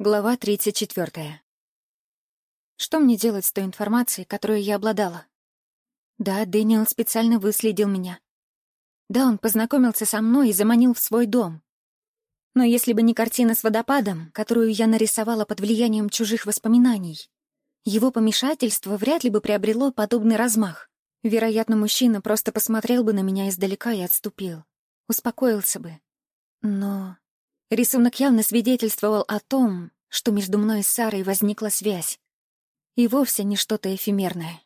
Глава 34. Что мне делать с той информацией, которую я обладала? Да, Дэниел специально выследил меня. Да, он познакомился со мной и заманил в свой дом. Но если бы не картина с водопадом, которую я нарисовала под влиянием чужих воспоминаний, его помешательство вряд ли бы приобрело подобный размах. Вероятно, мужчина просто посмотрел бы на меня издалека и отступил. Успокоился бы. Но Рисунок явно свидетельствовал о том, что между мной и Сарой возникла связь. И вовсе не что-то эфемерное.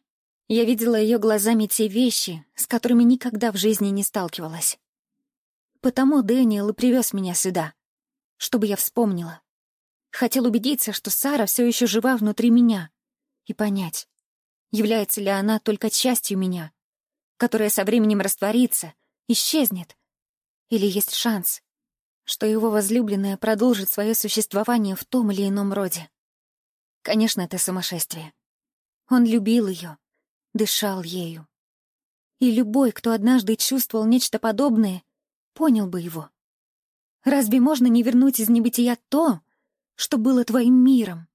Я видела ее глазами те вещи, с которыми никогда в жизни не сталкивалась. Потому Дэниел и привез меня сюда, чтобы я вспомнила. Хотел убедиться, что Сара все еще жива внутри меня, и понять, является ли она только частью меня, которая со временем растворится, исчезнет, или есть шанс, что его возлюбленная продолжит свое существование в том или ином роде. Конечно, это сумасшествие. Он любил ее, дышал ею. И любой, кто однажды чувствовал нечто подобное, понял бы его. Разве можно не вернуть из небытия то, что было твоим миром?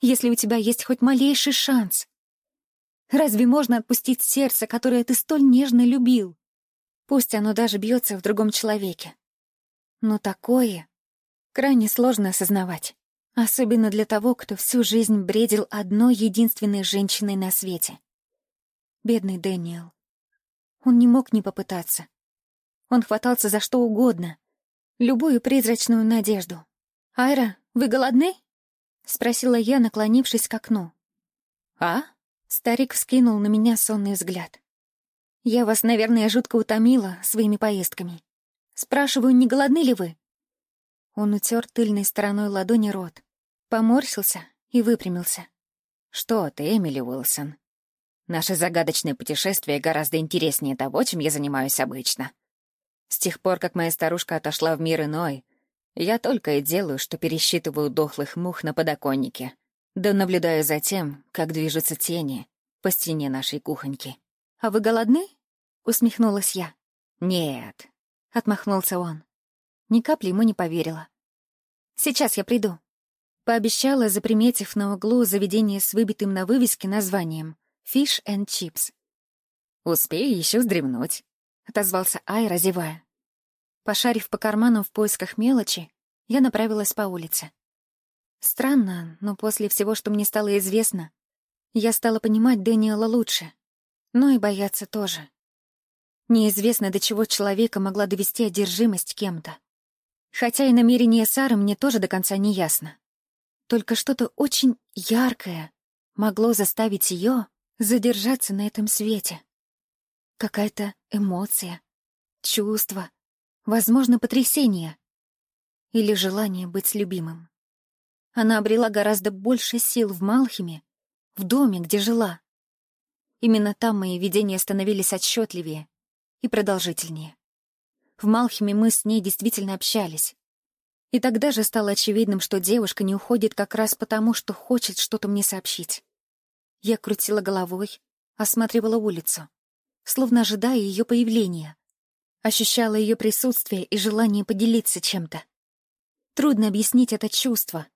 Если у тебя есть хоть малейший шанс. Разве можно отпустить сердце, которое ты столь нежно любил? Пусть оно даже бьется в другом человеке. Но такое крайне сложно осознавать. Особенно для того, кто всю жизнь бредил одной единственной женщиной на свете. Бедный Дэниел. Он не мог не попытаться. Он хватался за что угодно. Любую призрачную надежду. «Айра, вы голодны?» — спросила я, наклонившись к окну. «А?» — старик вскинул на меня сонный взгляд. «Я вас, наверное, жутко утомила своими поездками. Спрашиваю, не голодны ли вы?» Он утер тыльной стороной ладони рот, поморщился и выпрямился. «Что ты, Эмили Уилсон? Наше загадочное путешествие гораздо интереснее того, чем я занимаюсь обычно. С тех пор, как моя старушка отошла в мир иной, я только и делаю, что пересчитываю дохлых мух на подоконнике, да наблюдаю за тем, как движутся тени по стене нашей кухоньки. «А вы голодны?» — усмехнулась я. «Нет, — отмахнулся он. Ни капли ему не поверила. «Сейчас я приду», — пообещала, заприметив на углу заведение с выбитым на вывеске названием «Fish and Chips». «Успею еще вздремнуть», — отозвался Ай, разевая. Пошарив по карманам в поисках мелочи, я направилась по улице. Странно, но после всего, что мне стало известно, я стала понимать Дэниела лучше, но и бояться тоже. Неизвестно, до чего человека могла довести одержимость кем-то. Хотя и намерение Сары мне тоже до конца не ясно. Только что-то очень яркое могло заставить ее задержаться на этом свете. Какая-то эмоция, чувство, возможно, потрясение или желание быть любимым. Она обрела гораздо больше сил в Малхиме, в доме, где жила. Именно там мои видения становились отчетливее, и продолжительнее. В Малхиме мы с ней действительно общались. И тогда же стало очевидным, что девушка не уходит как раз потому, что хочет что-то мне сообщить. Я крутила головой, осматривала улицу, словно ожидая ее появления. Ощущала ее присутствие и желание поделиться чем-то. Трудно объяснить это чувство,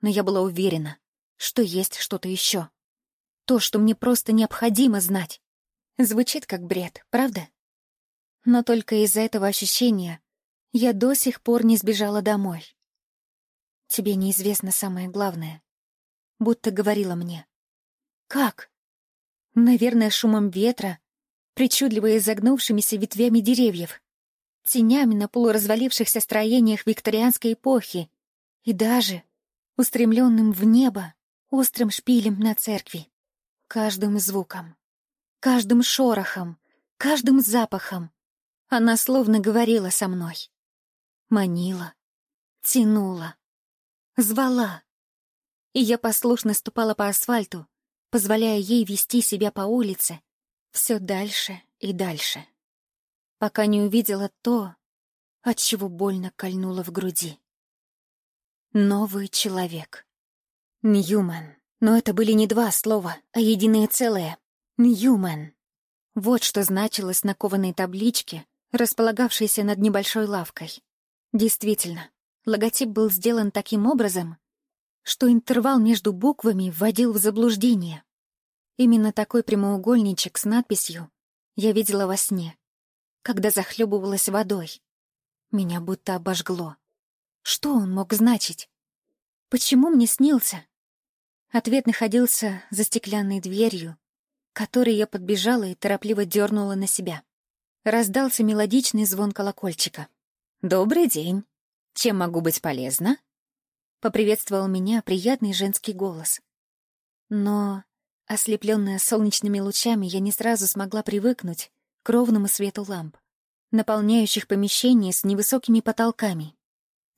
но я была уверена, что есть что-то еще. То, что мне просто необходимо знать. Звучит как бред, правда? Но только из-за этого ощущения я до сих пор не сбежала домой. Тебе неизвестно самое главное. Будто говорила мне. Как? Наверное, шумом ветра, причудливо изогнувшимися ветвями деревьев, тенями на полуразвалившихся строениях викторианской эпохи и даже устремленным в небо острым шпилем на церкви. Каждым звуком, каждым шорохом, каждым запахом, она словно говорила со мной. Манила, тянула, звала. И я послушно ступала по асфальту, позволяя ей вести себя по улице все дальше и дальше, пока не увидела то, от чего больно кольнуло в груди. Новый человек. Ньюман. Но это были не два слова, а единое целое. Ньюман. Вот что значилось на кованой табличке, располагавшийся над небольшой лавкой. Действительно, логотип был сделан таким образом, что интервал между буквами вводил в заблуждение. Именно такой прямоугольничек с надписью я видела во сне, когда захлебывалась водой. Меня будто обожгло. Что он мог значить? Почему мне снился? Ответ находился за стеклянной дверью, которой я подбежала и торопливо дернула на себя. Раздался мелодичный звон колокольчика. «Добрый день. Чем могу быть полезна?» Поприветствовал меня приятный женский голос. Но, ослепленная солнечными лучами, я не сразу смогла привыкнуть к ровному свету ламп, наполняющих помещение с невысокими потолками.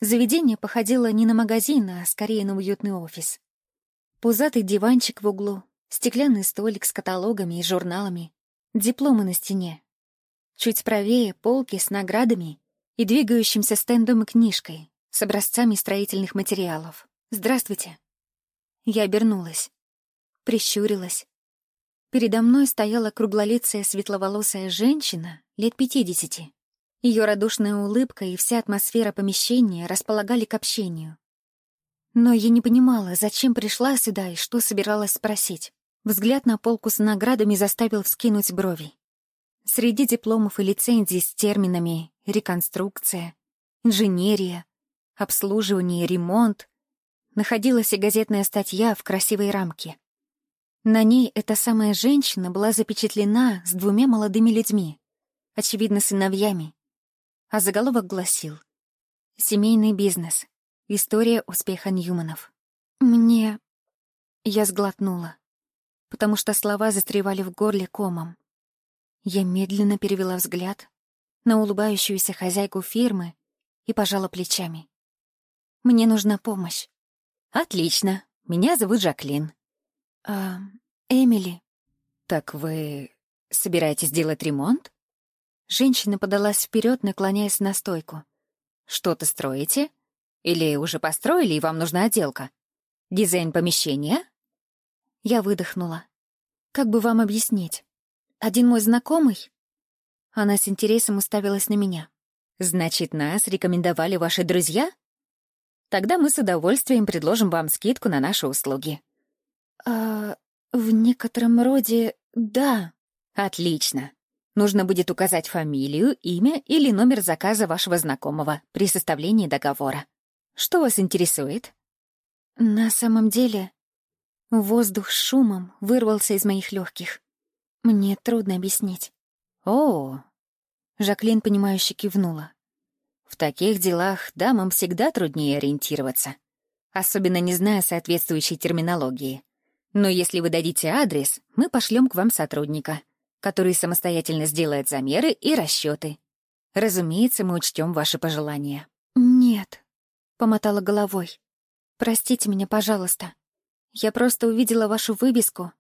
Заведение походило не на магазин, а скорее на уютный офис. Пузатый диванчик в углу, стеклянный столик с каталогами и журналами, дипломы на стене. Чуть правее полки с наградами и двигающимся стендом и книжкой с образцами строительных материалов. «Здравствуйте». Я обернулась, прищурилась. Передо мной стояла круглолицая светловолосая женщина лет пятидесяти. Ее радушная улыбка и вся атмосфера помещения располагали к общению. Но я не понимала, зачем пришла сюда и что собиралась спросить. Взгляд на полку с наградами заставил вскинуть брови. Среди дипломов и лицензий с терминами «реконструкция», «инженерия», «обслуживание», «ремонт» находилась и газетная статья в красивой рамке. На ней эта самая женщина была запечатлена с двумя молодыми людьми, очевидно, сыновьями. А заголовок гласил «Семейный бизнес. История успеха Ньюманов». Мне... Я сглотнула потому что слова застревали в горле комом. Я медленно перевела взгляд на улыбающуюся хозяйку фирмы и пожала плечами. «Мне нужна помощь». «Отлично. Меня зовут Жаклин». «А, Эмили». «Так вы собираетесь делать ремонт?» Женщина подалась вперед, наклоняясь на стойку. «Что-то строите? Или уже построили, и вам нужна отделка? Дизайн помещения?» Я выдохнула. «Как бы вам объяснить? Один мой знакомый?» Она с интересом уставилась на меня. «Значит, нас рекомендовали ваши друзья? Тогда мы с удовольствием предложим вам скидку на наши услуги». «А в некотором роде да». «Отлично. Нужно будет указать фамилию, имя или номер заказа вашего знакомого при составлении договора. Что вас интересует?» «На самом деле, Воздух с шумом вырвался из моих легких. Мне трудно объяснить. «О!» — Жаклин, понимающе кивнула. «В таких делах дамам всегда труднее ориентироваться, особенно не зная соответствующей терминологии. Но если вы дадите адрес, мы пошлем к вам сотрудника, который самостоятельно сделает замеры и расчеты. Разумеется, мы учтем ваши пожелания». «Нет», — помотала головой. «Простите меня, пожалуйста». Я просто увидела вашу вывеску,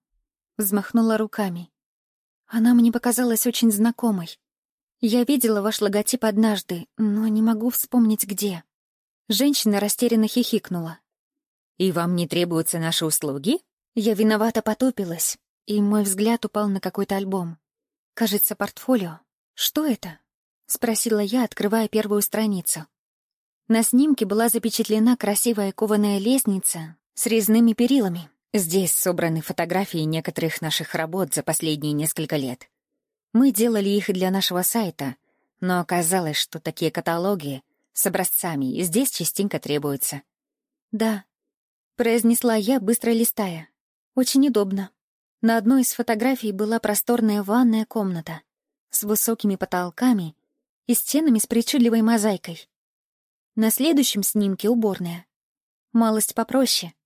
взмахнула руками. Она мне показалась очень знакомой. Я видела ваш логотип однажды, но не могу вспомнить где. Женщина растерянно хихикнула. «И вам не требуются наши услуги?» Я виновато потупилась, и мой взгляд упал на какой-то альбом. Кажется, портфолио. «Что это?» — спросила я, открывая первую страницу. На снимке была запечатлена красивая кованая лестница с резными перилами. Здесь собраны фотографии некоторых наших работ за последние несколько лет. Мы делали их для нашего сайта, но оказалось, что такие каталоги с образцами здесь частенько требуются. «Да», — произнесла я, быстро листая. «Очень удобно». На одной из фотографий была просторная ванная комната с высокими потолками и стенами с причудливой мозаикой. На следующем снимке уборная. Малость попроще —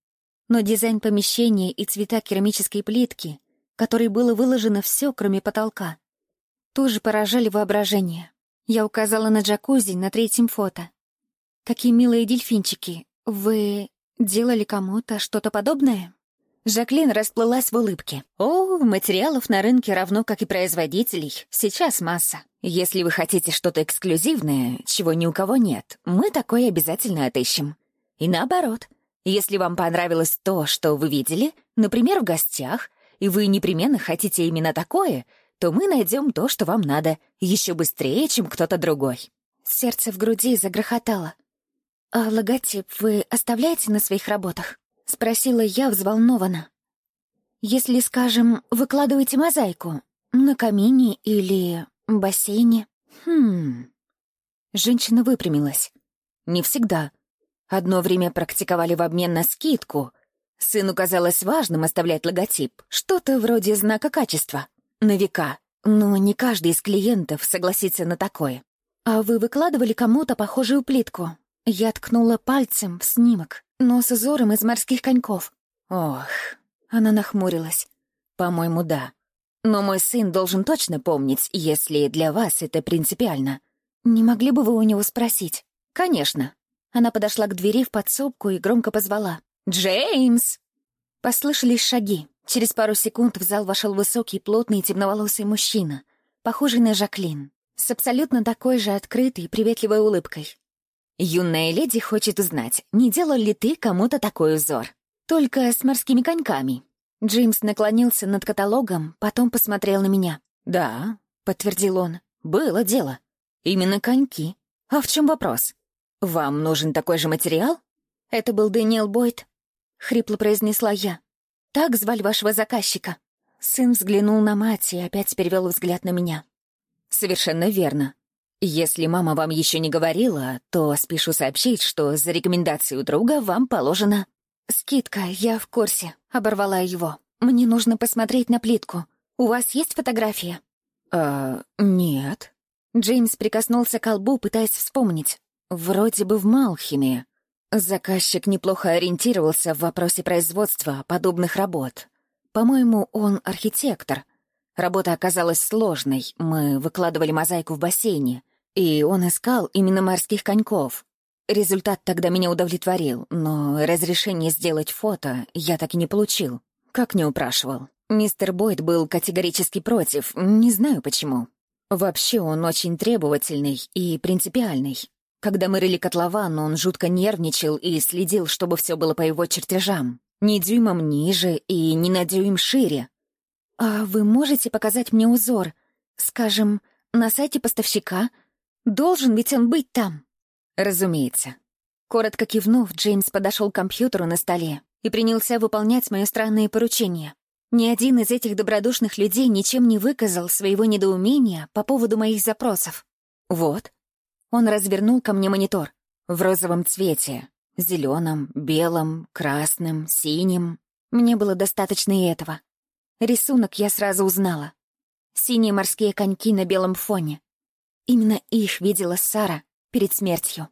но дизайн помещения и цвета керамической плитки, которой было выложено все, кроме потолка, тоже поражали воображение. Я указала на джакузи на третьем фото. «Какие милые дельфинчики! Вы делали кому-то что-то подобное?» Жаклин расплылась в улыбке. «О, материалов на рынке равно как и производителей. Сейчас масса. Если вы хотите что-то эксклюзивное, чего ни у кого нет, мы такое обязательно отыщем. И наоборот, если вам понравилось то, что вы видели, например, в гостях, и вы непременно хотите именно такое, то мы найдем то, что вам надо, еще быстрее, чем кто-то другой». Сердце в груди загрохотало. «А логотип вы оставляете на своих работах?» — спросила я взволнованно. «Если, скажем, выкладываете мозаику на камине или бассейне?» «Хм...» Женщина выпрямилась. «Не всегда. Одно время практиковали в обмен на скидку. Сыну казалось важным оставлять логотип, что-то вроде знака качества. На века. Но не каждый из клиентов согласится на такое. «А вы выкладывали кому-то похожую плитку?» Я ткнула пальцем в снимок, но с узором из морских коньков. «Ох...» Она нахмурилась. «По-моему, да. Но мой сын должен точно помнить, если для вас это принципиально». «Не могли бы вы у него спросить?» «Конечно». Она подошла к двери в подсобку и громко позвала. «Джеймс!» Послышались шаги. Через пару секунд в зал вошел высокий, плотный, темноволосый мужчина, похожий на Жаклин, с абсолютно такой же открытой приветливой улыбкой. «Юная леди хочет узнать, не делал ли ты кому-то такой узор? Только с морскими коньками». Джеймс наклонился над каталогом, потом посмотрел на меня. «Да», — подтвердил он, — «было дело. Именно коньки. А в чем вопрос? Вам нужен такой же материал?» «Это был Дэниел Бойд», — хрипло произнесла я. Так звали вашего заказчика?» Сын взглянул на мать и опять перевел взгляд на меня. «Совершенно верно. Если мама вам еще не говорила, то спешу сообщить, что за рекомендацию друга вам положена...» «Скидка, я в курсе», — оборвала его. «Мне нужно посмотреть на плитку. У вас есть фотография?» «А, нет». Джеймс прикоснулся к колбу, пытаясь вспомнить. «Вроде бы в Малхиме. Заказчик неплохо ориентировался в вопросе производства подобных работ. По-моему, он архитектор. Работа оказалась сложной, мы выкладывали мозаику в бассейне, и он искал именно морских коньков. Результат тогда меня удовлетворил, но разрешение сделать фото я так и не получил. Как не упрашивал. Мистер Бойд был категорически против, не знаю почему. Вообще он очень требовательный и принципиальный. Когда мы рыли котлован, он жутко нервничал и следил, чтобы все было по его чертежам. Ни дюймом ниже и ни на дюйм шире. «А вы можете показать мне узор? Скажем, на сайте поставщика? Должен ведь он быть там?» «Разумеется». Коротко кивнув, Джеймс подошел к компьютеру на столе и принялся выполнять мои странные поручения. Ни один из этих добродушных людей ничем не выказал своего недоумения по поводу моих запросов. «Вот, он развернул ко мне монитор. В розовом цвете. Зеленом, белом, красным, синим. Мне было достаточно и этого. Рисунок я сразу узнала. Синие морские коньки на белом фоне. Именно их видела Сара перед смертью.